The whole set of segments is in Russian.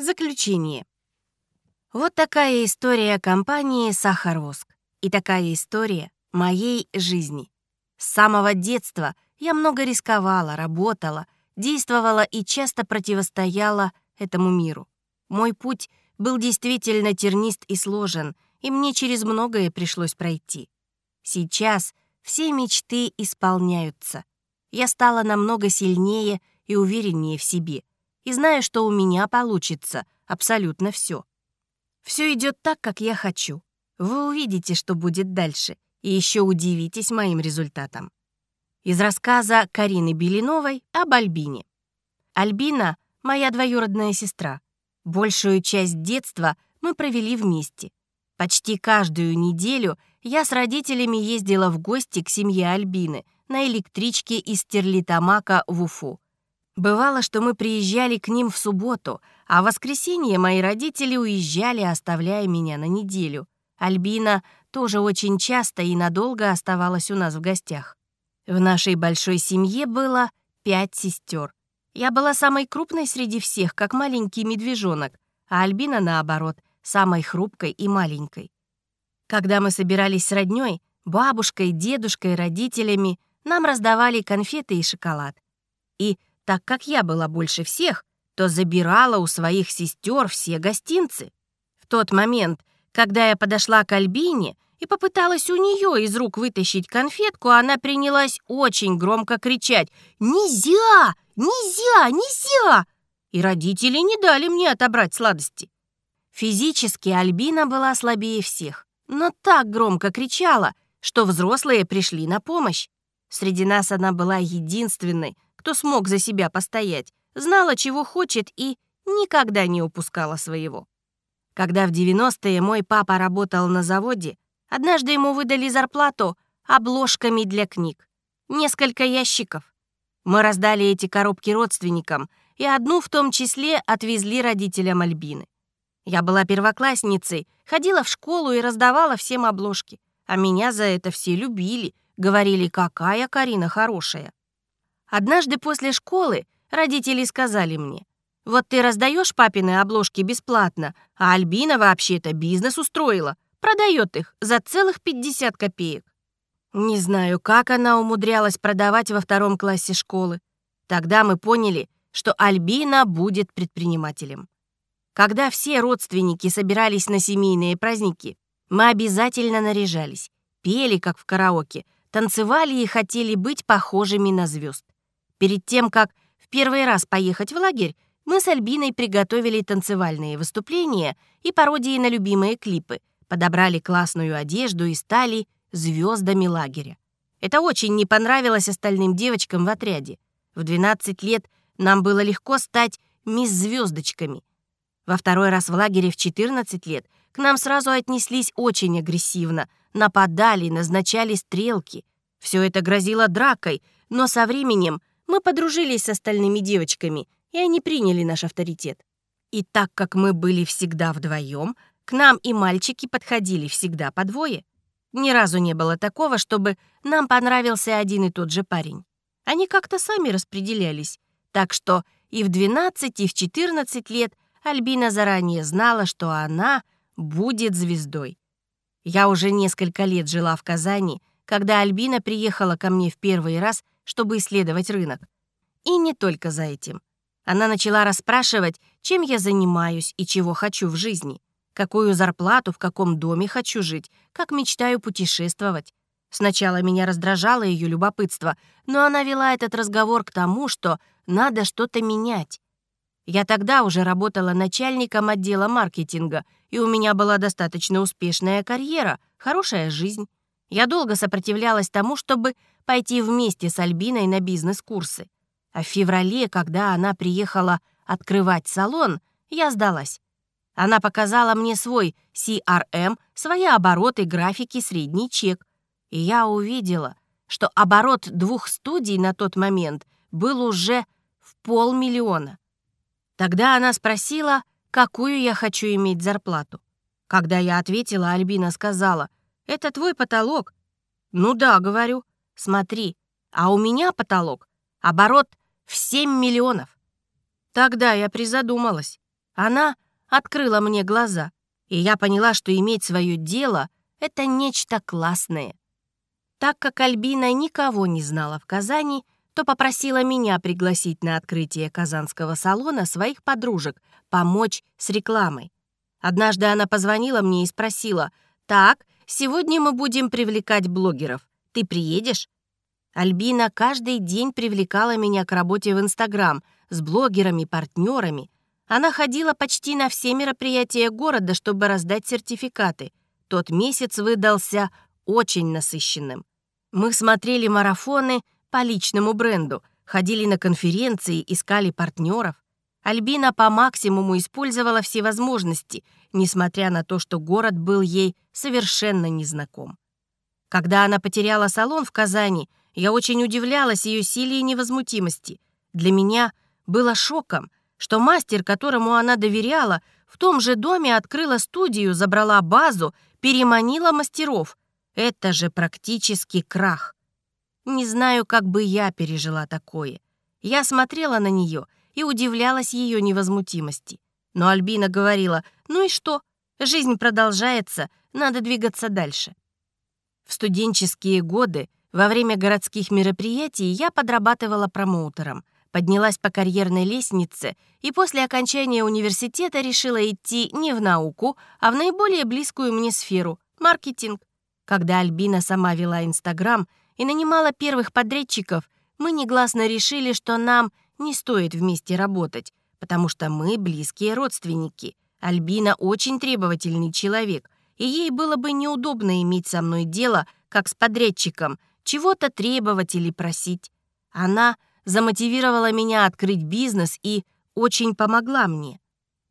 Заключение. Вот такая история компании «Сахарвоск» и такая история моей жизни. С самого детства я много рисковала, работала, действовала и часто противостояла этому миру. Мой путь был действительно тернист и сложен, и мне через многое пришлось пройти. Сейчас все мечты исполняются. Я стала намного сильнее и увереннее в себе и знаю, что у меня получится абсолютно все. Все идет так, как я хочу. Вы увидите, что будет дальше, и еще удивитесь моим результатам. Из рассказа Карины Белиновой об Альбине. Альбина — моя двоюродная сестра. Большую часть детства мы провели вместе. Почти каждую неделю я с родителями ездила в гости к семье Альбины на электричке из Стерлитамака в Уфу. Бывало, что мы приезжали к ним в субботу, а в воскресенье мои родители уезжали, оставляя меня на неделю. Альбина тоже очень часто и надолго оставалась у нас в гостях. В нашей большой семье было пять сестер. Я была самой крупной среди всех, как маленький медвежонок, а Альбина, наоборот, самой хрупкой и маленькой. Когда мы собирались с роднёй, бабушкой, дедушкой, родителями, нам раздавали конфеты и шоколад. И так как я была больше всех, то забирала у своих сестер все гостинцы. В тот момент, когда я подошла к Альбине и попыталась у нее из рук вытащить конфетку, она принялась очень громко кричать «Нельзя! Нельзя! Нельзя!» И родители не дали мне отобрать сладости. Физически Альбина была слабее всех, но так громко кричала, что взрослые пришли на помощь. Среди нас она была единственной, кто смог за себя постоять, знала, чего хочет и никогда не упускала своего. Когда в 90-е мой папа работал на заводе, однажды ему выдали зарплату обложками для книг. Несколько ящиков. Мы раздали эти коробки родственникам, и одну в том числе отвезли родителям Альбины. Я была первоклассницей, ходила в школу и раздавала всем обложки. А меня за это все любили, говорили, какая Карина хорошая. Однажды после школы родители сказали мне, «Вот ты раздаешь папины обложки бесплатно, а Альбина вообще-то бизнес устроила, продает их за целых 50 копеек». Не знаю, как она умудрялась продавать во втором классе школы. Тогда мы поняли, что Альбина будет предпринимателем. Когда все родственники собирались на семейные праздники, мы обязательно наряжались, пели, как в караоке, танцевали и хотели быть похожими на звезд. Перед тем, как в первый раз поехать в лагерь, мы с Альбиной приготовили танцевальные выступления и пародии на любимые клипы, подобрали классную одежду и стали звездами лагеря. Это очень не понравилось остальным девочкам в отряде. В 12 лет нам было легко стать мисс-звездочками. Во второй раз в лагере в 14 лет к нам сразу отнеслись очень агрессивно, нападали, назначали стрелки. Все это грозило дракой, но со временем мы подружились с остальными девочками, и они приняли наш авторитет. И так как мы были всегда вдвоем, к нам и мальчики подходили всегда по двое. Ни разу не было такого, чтобы нам понравился один и тот же парень. Они как-то сами распределялись, так что и в 12, и в 14 лет Альбина заранее знала, что она будет звездой. Я уже несколько лет жила в Казани, когда Альбина приехала ко мне в первый раз чтобы исследовать рынок. И не только за этим. Она начала расспрашивать, чем я занимаюсь и чего хочу в жизни, какую зарплату, в каком доме хочу жить, как мечтаю путешествовать. Сначала меня раздражало ее любопытство, но она вела этот разговор к тому, что надо что-то менять. Я тогда уже работала начальником отдела маркетинга, и у меня была достаточно успешная карьера, хорошая жизнь. Я долго сопротивлялась тому, чтобы пойти вместе с Альбиной на бизнес-курсы. А в феврале, когда она приехала открывать салон, я сдалась. Она показала мне свой CRM, свои обороты, графики, средний чек. И я увидела, что оборот двух студий на тот момент был уже в полмиллиона. Тогда она спросила, какую я хочу иметь зарплату. Когда я ответила, Альбина сказала, «Это твой потолок». «Ну да», — говорю, Смотри, а у меня потолок, оборот в 7 миллионов. Тогда я призадумалась. Она открыла мне глаза, и я поняла, что иметь свое дело — это нечто классное. Так как Альбина никого не знала в Казани, то попросила меня пригласить на открытие казанского салона своих подружек, помочь с рекламой. Однажды она позвонила мне и спросила, «Так, сегодня мы будем привлекать блогеров. Ты приедешь?» Альбина каждый день привлекала меня к работе в Инстаграм с блогерами, партнерами. Она ходила почти на все мероприятия города, чтобы раздать сертификаты. Тот месяц выдался очень насыщенным. Мы смотрели марафоны по личному бренду, ходили на конференции, искали партнеров. Альбина по максимуму использовала все возможности, несмотря на то, что город был ей совершенно незнаком. Когда она потеряла салон в Казани, я очень удивлялась ее силе и невозмутимости. Для меня было шоком, что мастер, которому она доверяла, в том же доме открыла студию, забрала базу, переманила мастеров. Это же практически крах. Не знаю, как бы я пережила такое. Я смотрела на нее и удивлялась ее невозмутимости. Но Альбина говорила, ну и что, жизнь продолжается, надо двигаться дальше. В студенческие годы во время городских мероприятий я подрабатывала промоутером, поднялась по карьерной лестнице и после окончания университета решила идти не в науку, а в наиболее близкую мне сферу — маркетинг. Когда Альбина сама вела Инстаграм и нанимала первых подрядчиков, мы негласно решили, что нам не стоит вместе работать, потому что мы близкие родственники. Альбина очень требовательный человек, и ей было бы неудобно иметь со мной дело, как с подрядчиком, чего-то требовать или просить. Она замотивировала меня открыть бизнес и очень помогла мне.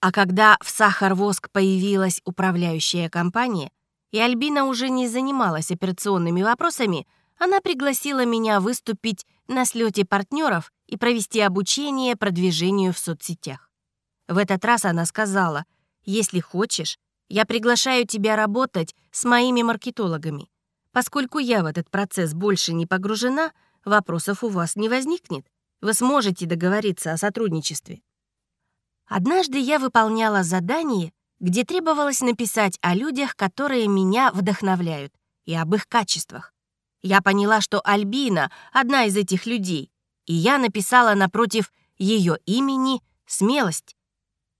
А когда в Сахарвоск появилась управляющая компания, и Альбина уже не занималась операционными вопросами, она пригласила меня выступить на слете партнеров и провести обучение продвижению в соцсетях. В этот раз она сказала, «Если хочешь, я приглашаю тебя работать с моими маркетологами. Поскольку я в этот процесс больше не погружена, вопросов у вас не возникнет. Вы сможете договориться о сотрудничестве. Однажды я выполняла задание, где требовалось написать о людях, которые меня вдохновляют, и об их качествах. Я поняла, что Альбина — одна из этих людей, и я написала напротив ее имени «смелость».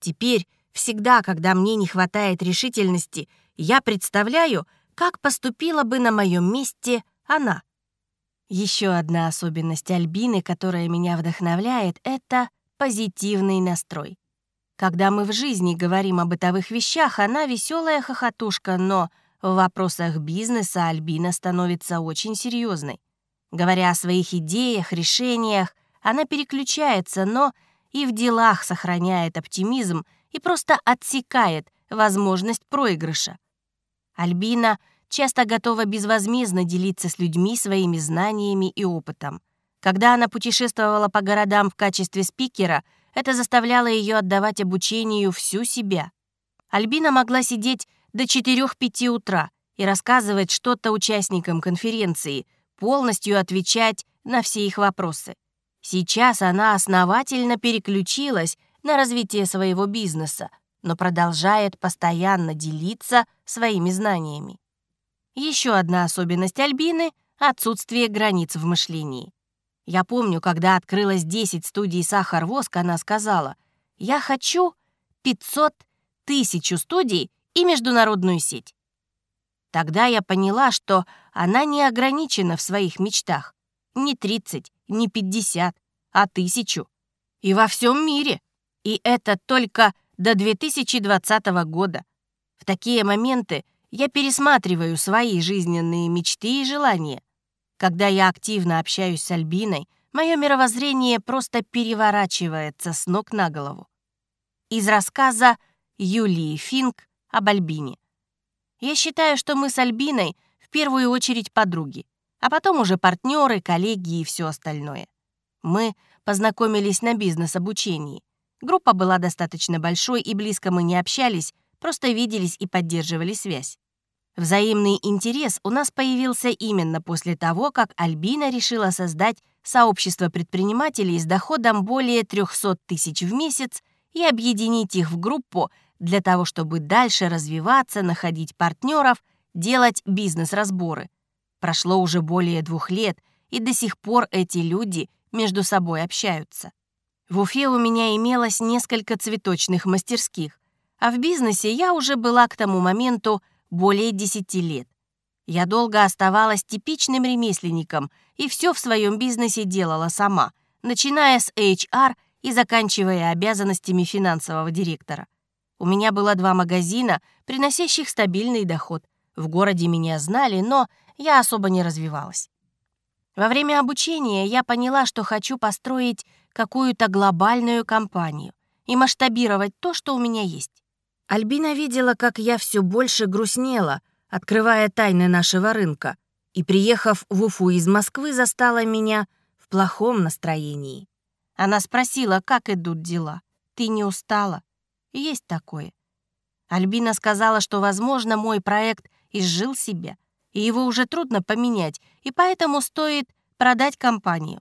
Теперь, всегда, когда мне не хватает решительности, я представляю — как поступила бы на моем месте она. Еще одна особенность Альбины, которая меня вдохновляет, это позитивный настрой. Когда мы в жизни говорим о бытовых вещах, она веселая хохотушка, но в вопросах бизнеса Альбина становится очень серьезной. Говоря о своих идеях, решениях, она переключается, но и в делах сохраняет оптимизм и просто отсекает возможность проигрыша. Альбина часто готова безвозмездно делиться с людьми своими знаниями и опытом. Когда она путешествовала по городам в качестве спикера, это заставляло ее отдавать обучению всю себя. Альбина могла сидеть до 4-5 утра и рассказывать что-то участникам конференции, полностью отвечать на все их вопросы. Сейчас она основательно переключилась на развитие своего бизнеса, но продолжает постоянно делиться своими знаниями. Еще одна особенность Альбины — отсутствие границ в мышлении. Я помню, когда открылось 10 студий «Сахар-воск», она сказала, «Я хочу 500 тысяч студий и международную сеть». Тогда я поняла, что она не ограничена в своих мечтах. Не 30, не 50, а тысячу. И во всем мире. И это только до 2020 года. В такие моменты я пересматриваю свои жизненные мечты и желания. Когда я активно общаюсь с Альбиной, мое мировоззрение просто переворачивается с ног на голову. Из рассказа Юлии Финк об Альбине. Я считаю, что мы с Альбиной в первую очередь подруги, а потом уже партнеры, коллеги и все остальное. Мы познакомились на бизнес-обучении. Группа была достаточно большой, и близко мы не общались, просто виделись и поддерживали связь. Взаимный интерес у нас появился именно после того, как Альбина решила создать сообщество предпринимателей с доходом более 300 тысяч в месяц и объединить их в группу для того, чтобы дальше развиваться, находить партнеров, делать бизнес-разборы. Прошло уже более двух лет, и до сих пор эти люди между собой общаются. В Уфе у меня имелось несколько цветочных мастерских, а в бизнесе я уже была к тому моменту более 10 лет. Я долго оставалась типичным ремесленником и все в своем бизнесе делала сама, начиная с HR и заканчивая обязанностями финансового директора. У меня было два магазина, приносящих стабильный доход. В городе меня знали, но я особо не развивалась. Во время обучения я поняла, что хочу построить какую-то глобальную компанию и масштабировать то, что у меня есть. Альбина видела, как я все больше грустнела, открывая тайны нашего рынка, и, приехав в Уфу из Москвы, застала меня в плохом настроении. Она спросила, как идут дела. «Ты не устала?» «Есть такое». Альбина сказала, что, возможно, мой проект изжил себя, и его уже трудно поменять, и поэтому стоит продать компанию.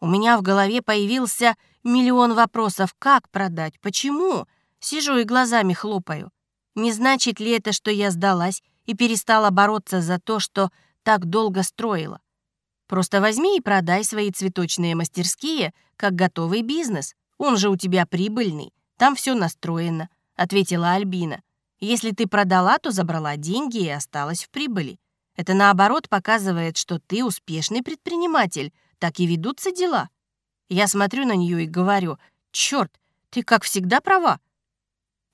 У меня в голове появился миллион вопросов, как продать, почему. Сижу и глазами хлопаю. Не значит ли это, что я сдалась и перестала бороться за то, что так долго строила? Просто возьми и продай свои цветочные мастерские, как готовый бизнес. Он же у тебя прибыльный, там все настроено», — ответила Альбина. «Если ты продала, то забрала деньги и осталась в прибыли. Это наоборот показывает, что ты успешный предприниматель, так и ведутся дела. Я смотрю на нее и говорю, черт, ты как всегда права.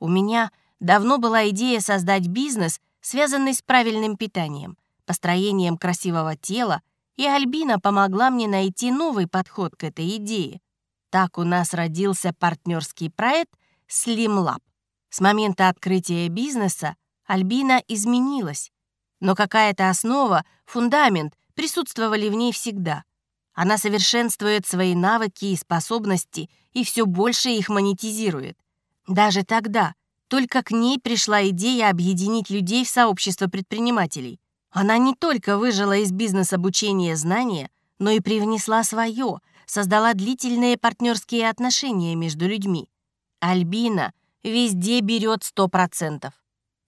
У меня давно была идея создать бизнес, связанный с правильным питанием, построением красивого тела, и Альбина помогла мне найти новый подход к этой идее. Так у нас родился партнерский проект Slim Lab. С момента открытия бизнеса Альбина изменилась, но какая-то основа, фундамент присутствовали в ней всегда. Она совершенствует свои навыки и способности и все больше их монетизирует. Даже тогда только к ней пришла идея объединить людей в сообщество предпринимателей. Она не только выжила из бизнес-обучения знания, но и привнесла свое, создала длительные партнерские отношения между людьми. Альбина везде берет сто процентов.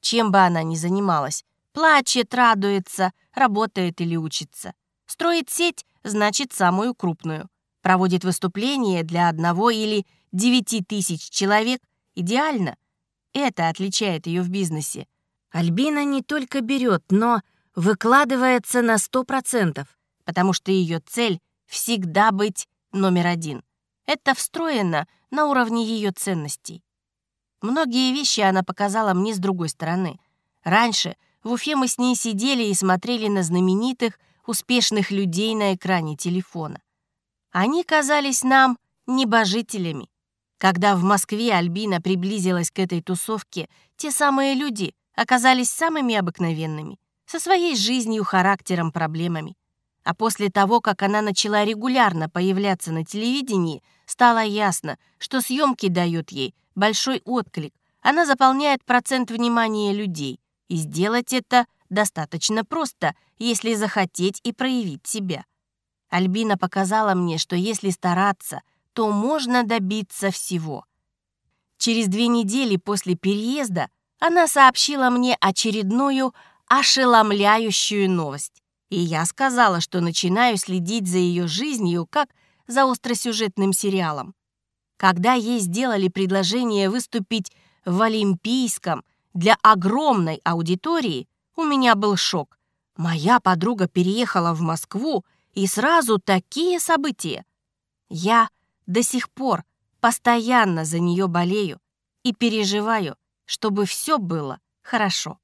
Чем бы она ни занималась, плачет, радуется, работает или учится. Строит сеть значит самую крупную. Проводит выступление для одного или девяти тысяч человек идеально. Это отличает ее в бизнесе. Альбина не только берет, но выкладывается на сто процентов, потому что ее цель всегда быть номер один. Это встроено на уровне ее ценностей. Многие вещи она показала мне с другой стороны. Раньше в Уфе мы с ней сидели и смотрели на знаменитых успешных людей на экране телефона. Они казались нам небожителями. Когда в Москве Альбина приблизилась к этой тусовке, те самые люди оказались самыми обыкновенными, со своей жизнью, характером, проблемами. А после того, как она начала регулярно появляться на телевидении, стало ясно, что съемки дают ей большой отклик. Она заполняет процент внимания людей, и сделать это достаточно просто, если захотеть и проявить себя. Альбина показала мне, что если стараться, то можно добиться всего. Через две недели после переезда она сообщила мне очередную ошеломляющую новость. И я сказала, что начинаю следить за ее жизнью, как за остросюжетным сериалом. Когда ей сделали предложение выступить в Олимпийском для огромной аудитории, у меня был шок. Моя подруга переехала в Москву, и сразу такие события. Я до сих пор постоянно за нее болею и переживаю, чтобы все было хорошо.